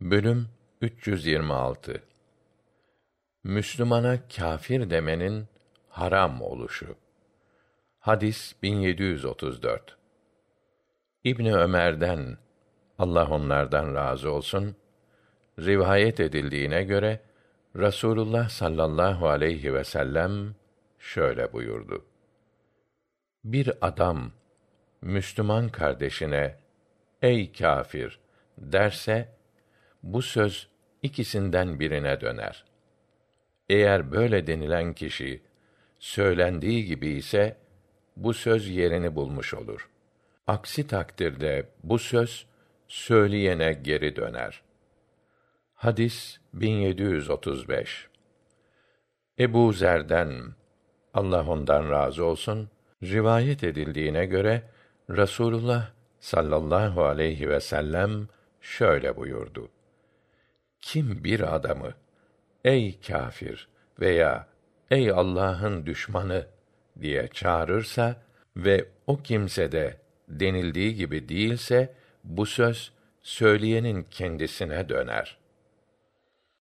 Bölüm 326 Müslümana kâfir demenin haram oluşu. Hadis 1734. İbni Ömer'den Allah onlardan razı olsun rivayet edildiğine göre Rasulullah sallallahu aleyhi ve sellem şöyle buyurdu. Bir adam Müslüman kardeşine ey kâfir derse bu söz ikisinden birine döner. Eğer böyle denilen kişi söylendiği gibi ise bu söz yerini bulmuş olur. Aksi takdirde bu söz söyleyene geri döner. Hadis 1735. Ebu Zer'den Allah ondan razı olsun rivayet edildiğine göre Rasulullah sallallahu aleyhi ve sellem şöyle buyurdu. Kim bir adamı ey kâfir veya ey Allah'ın düşmanı diye çağırırsa ve o kimse de denildiği gibi değilse bu söz söyleyenin kendisine döner.